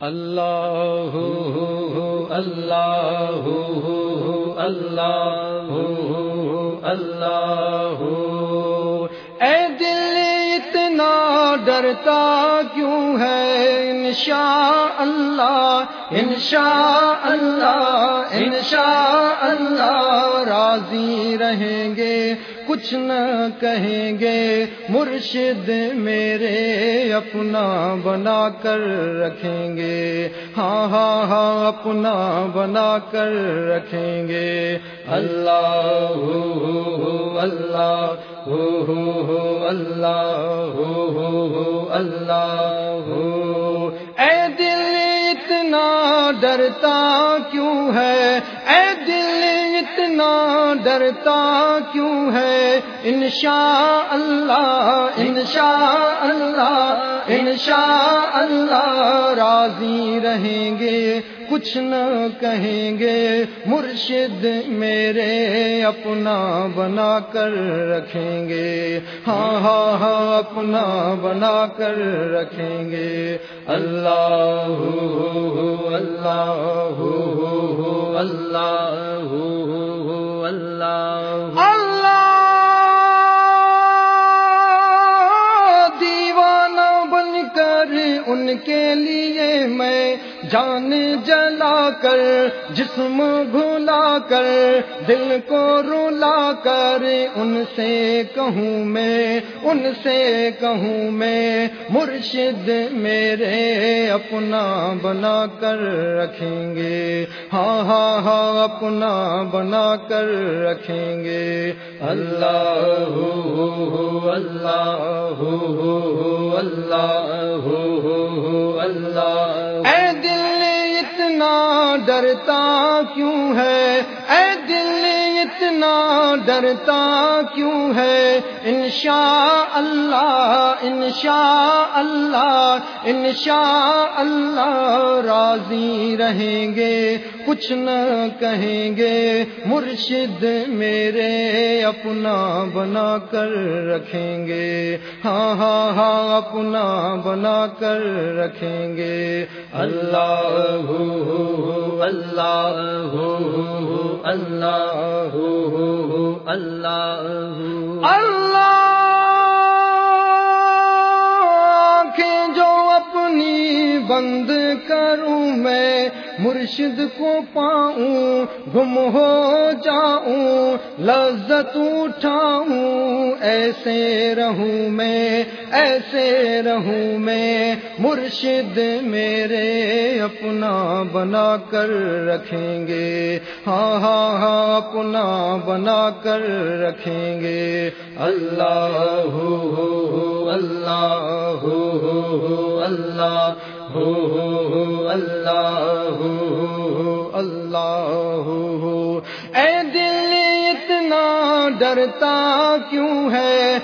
اللہ اللہ اللہ اللہ اے دل اتنا ڈرتا کیوں ہے انشاء اللہ انشاء اللہ انشاء اللہ راضی رہیں گے کچھ نہ کہیں گے مرشد میرے اپنا بنا کر رکھیں گے ہاں ہاں ہاں اپنا بنا کر رکھیں گے اللہ ہو اللہ اللہ اللہ اے دل اتنا ڈرتا کیوں ہے اے دل اتنا ڈرتا کیوں ہے؟ انشاء اللہ انشاء اللہ انشاء اللہ راضی رہیں گے، کچھ نہ کہیں گے، مرشد میرے اپنا بنا کر رکھیں گے۔ ہاں ہاں ہاں اپنا بنا کر رکھیں گے۔ اللہ اللہ اللہ جان جلا کر، جسم بھولا کر، دل کو رولا کر، ان سے کہوں میں، ان سے کہوں میں، مرشد میرے اپنا بنا کر رکھیں گے۔ ہاں ہاں ہاں اپنا بنا کر رکھیں گے۔ اللہ اللہ اللہ اللہ اے دل اتنا ڈرتا کیوں ہے؟ اے دل اتنا ڈرتا کیوں ہے؟ انشاء اللہ انشاء اللہ انشاء اللہ راضی رہیں گے، کچھ نہ کہیں گے، مرشد میرے اپنا بنا کر رکھیں گے۔ ہاں ہاں ہاں اپنا بنا کر رکھیں گے۔ اللہ ہو اللہ ہو اللہ ہو۔ اللہ اللہ جو اپنی بند کروں میں مرشد کو پاؤں، گم ہو جاؤں، لذت اٹھاؤں، ایسے رہوں میں، ایسے رہوں میں، مرشد میرے اپنا بنا کر رکھیں گے۔ ہاں ہاں ہاں اپنا بنا کر رکھیں گے۔ اللہ ہو اللہ ہو، اللہ۔ اللہ ہو اللہ اے دل اتنا ڈرتا کیوں ہے؟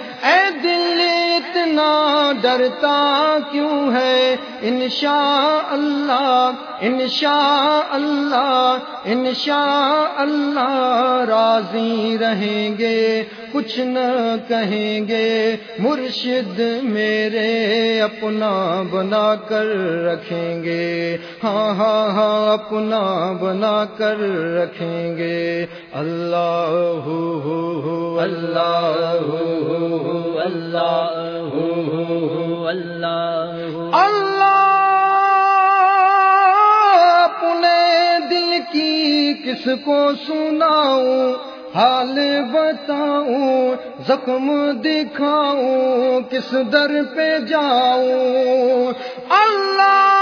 اتنا ڈرتا کیوں ہے؟ انشاء اللہ انشاء اللہ انشاء اللہ راضی رہیں گے، کچھ نہ کہیں گے۔ مرشد میرے اپنا بنا کر رکھیں گے۔ ہاں ہاں ہاں اپنا بنا کر رکھیں گے۔ اللہ ہو اللہ ہو، اللہ اللہ۔ اللہ اپنے دل کی کس کو سناؤں، حال بتاؤں، زخم دکھاؤں، کس در پہ جاؤں۔ اللہ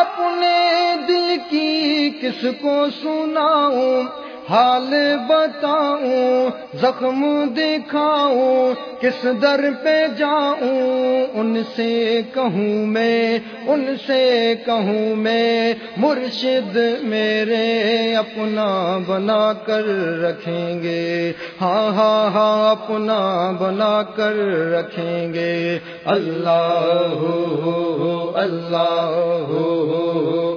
اپنے دل کی کس کو سناؤں حال بتاؤں، زخم دکھاؤں، کس در پہ جاؤں، ان سے کہوں میں، ان سے کہوں میں، مرشد میرے اپنا بنا کر رکھیں گے۔ ہاں ہاں ہاں اپنا بنا کر رکھیں گے۔ اللہ ہو اللہ ہو۔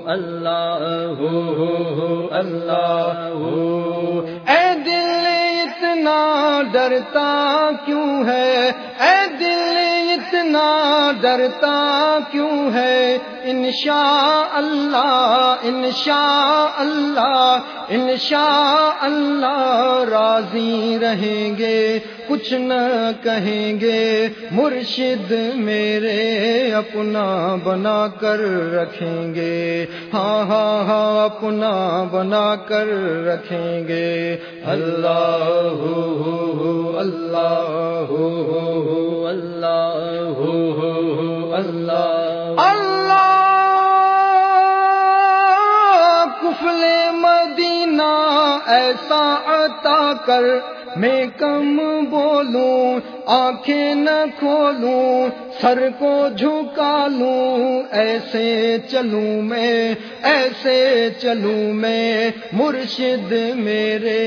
اللہ ہو اللہ ہو۔ اے دل اتنا ڈرتا کیوں ہے؟ اے دل اتنا ڈرتا کیوں ہے؟ انشاء اللہ انشاء اللہ انشاء اللہ راضی رہیں گے، کچھ نہ کہیں گے، مرشد میرے اپنا بنا کر رکھیں گے۔ ہاں ہاں ہاں اپنا بنا کر رکھیں گے۔ اللہ ہو اللہ ہو اللہ ہو، اللہ اللہ۔ کفل مدینہ ایسا کر میں کم بولوں، آنکھیں نہ کھولوں، سر کو جھکا لوں، ایسے چلوں میں، ایسے چلوں میں، مرشد میرے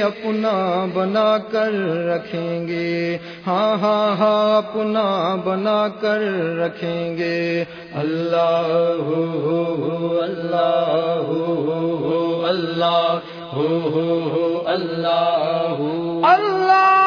اپنا بنا کر رکھیں گے۔ ہاں ہاں ہاں اپنا بنا کر رکھیں گے۔ اللہ ہو اللہ ہو، اللہ ہو ہو اللہ ہو اللہ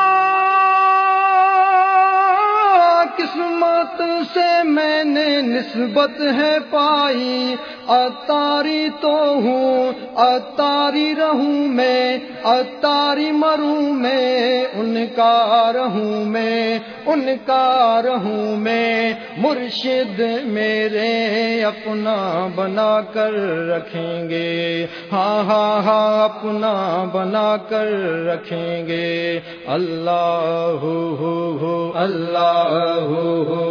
اللہ سے میں نے نسبت ہے پائی۔ اتاری تو ہوں، اتاری رہوں میں، اتاری مروں میں، ان کا رہوں میں، ان کا رہوں میں۔ مرشد میرے اپنا بنا کر رکھیں گے۔ ہاں ہاں ہاں اپنا بنا کر رکھیں گے۔ اللہ ہو ہو ہو، اللہ ہو ہو۔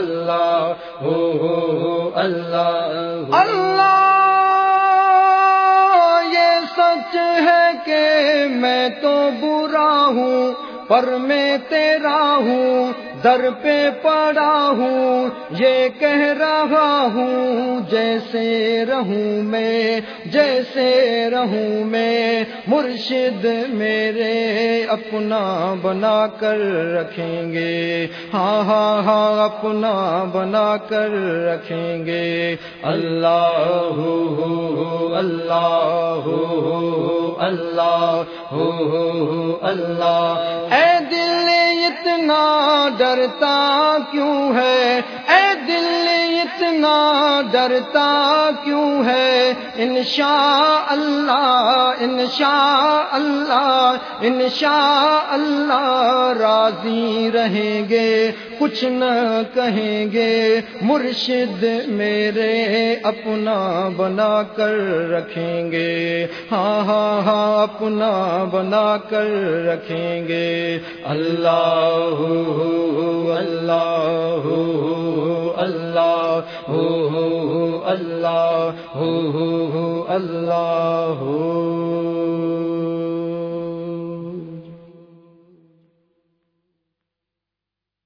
اللہ ہو ہو ہو اللہ اللہ پر میں تیرا ہوں، در پہ پڑا ہوں، یہ کہہ رہا ہوں، جیسے رہوں میں، جیسے رہوں میں، مرشد میرے اپنا بنا کر رکھیں گے۔ ہاں ہاں ہاں اپنا بنا کر رکھیں گے۔ اللہ ہو ہو اللہ ہو ہو، اللہ ہو ہو، اللہ۔ اے دل اتنا ڈرتا کیوں ہے؟ اے دل اتنا ڈرتا کیوں ہے؟ انشاء اللہ انشاء اللہ انشاء اللہ راضی رہیں گے، کچھ نہ کہیں گے، مرشد میرے اپنا بنا کر رکھیں گے۔ ہاں ہاں ہاں اپنا بنا کر رکھیں گے۔ اللہ اللہ اللہ ہو ہو ہو اللہ ہو ہو ہو اللہ ہو۔